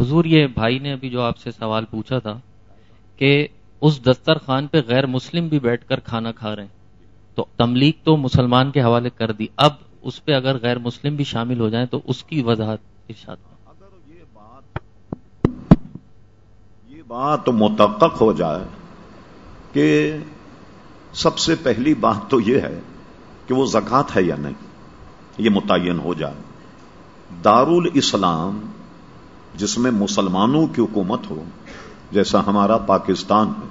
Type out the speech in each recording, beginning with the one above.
حضور یہ بھائی نے ابھی جو آپ سے سوال پوچھا تھا کہ اس دسترخوان پہ غیر مسلم بھی بیٹھ کر کھانا کھا رہے ہیں تو تملیغ تو مسلمان کے حوالے کر دی۔ اب اس پہ اگر غیر مسلم بھی شامل ہو جائیں تو اس کی وضاحت ارشاد۔ اگر یہ بات یہ بات متحق ہو جائے کہ سب سے پہلی بات تو یہ ہے کہ وہ زکات ہے یا نہیں یہ متعین ہو جائے۔ دارالاسلام جس میں مسلمانوں کی حکومت ہو، جیسا ہمارا پاکستان ہے۔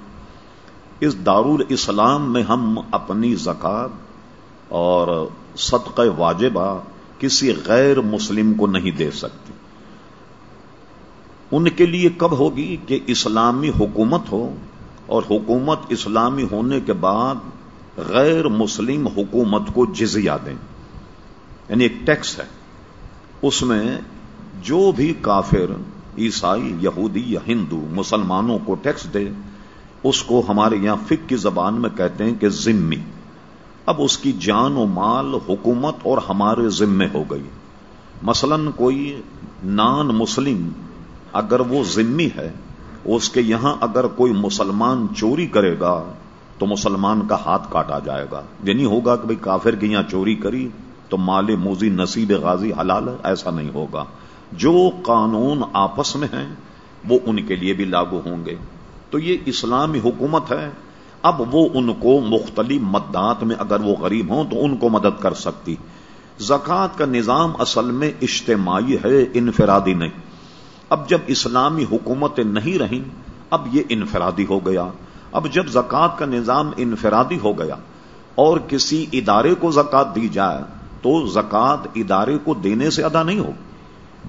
اس دارالاسلام میں ہم اپنی زکات اور صدقہ واجبہ کسی غیر مسلم کو نہیں دے سکتے۔ ان کے لیے کب ہوگی کہ اسلامی حکومت ہو اور حکومت اسلامی ہونے کے بعد غیر مسلم حکومت کو جزیہ دیں۔ یعنی ایک ٹیکس ہے۔ اس میں جو بھی کافر، عیسائی، یہودی یا ہندو مسلمانوں کو ٹیکس دے، اس کو ہمارے یہاں فک کی زبان میں کہتے ہیں کہ ذمی۔ اب اس کی جان و مال، حکومت اور ہمارے ذمے ہو گئی۔ مثلا کوئی نان مسلم اگر وہ ذمی ہے، اس کے یہاں اگر کوئی مسلمان چوری کرے گا، تو مسلمان کا ہاتھ کاٹا جائے گا۔ یہ نہیں ہوگا کہ بھئی کافر کے یہاں چوری کری تو مال موزی نصیب غازی حلال ہے، ایسا نہیں ہوگا۔ جو قانون آپس میں ہیں، وہ ان کے لیے بھی لاگو ہوں گے۔ تو یہ اسلامی حکومت ہے۔ اب وہ ان کو مختلف مددات میں اگر وہ غریب ہوں تو ان کو مدد کر سکتی۔ زکوٰۃ کا نظام اصل میں اجتماعی ہے، انفرادی نہیں۔ اب جب اسلامی حکومتیں نہیں رہیں، اب یہ انفرادی ہو گیا۔ اب جب زکوٰۃ کا نظام انفرادی ہو گیا اور کسی ادارے کو زکوٰۃ دی جائے، تو زکوٰۃ ادارے کو دینے سے ادا نہیں ہو۔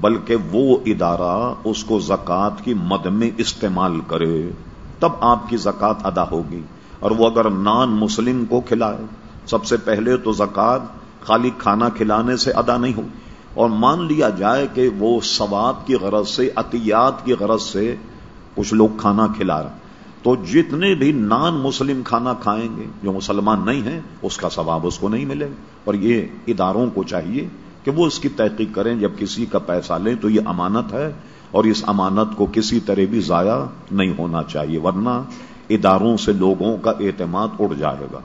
بلکہ وہ ادارہ اس کو زکوٰۃ کی مد میں استعمال کرے، تب آپ کی زکوٰۃ ادا ہوگی۔ اور وہ اگر نان مسلم کو کھلائے، سب سے پہلے تو زکوٰۃ خالی کھانا کھلانے سے ادا نہیں ہوگی۔ اور مان لیا جائے کہ وہ ثواب کی غرض سے، عطیات کی غرض سے کچھ لوگ کھانا کھلا رہے تو جتنے بھی نان مسلم کھانا کھائیں گے، جو مسلمان نہیں ہیں، اس کا ثواب اس کو نہیں ملے گا۔ اور یہ اداروں کو چاہیے کہ وہ اس کی تحقیق کریں جب کسی کا پیسہ لیں تو یہ امانت ہے اور اس امانت کو کسی طرح بھی ضائع نہیں ہونا چاہیے، ورنہ اداروں سے لوگوں کا اعتماد اڑ جائے گا۔